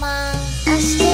マン明日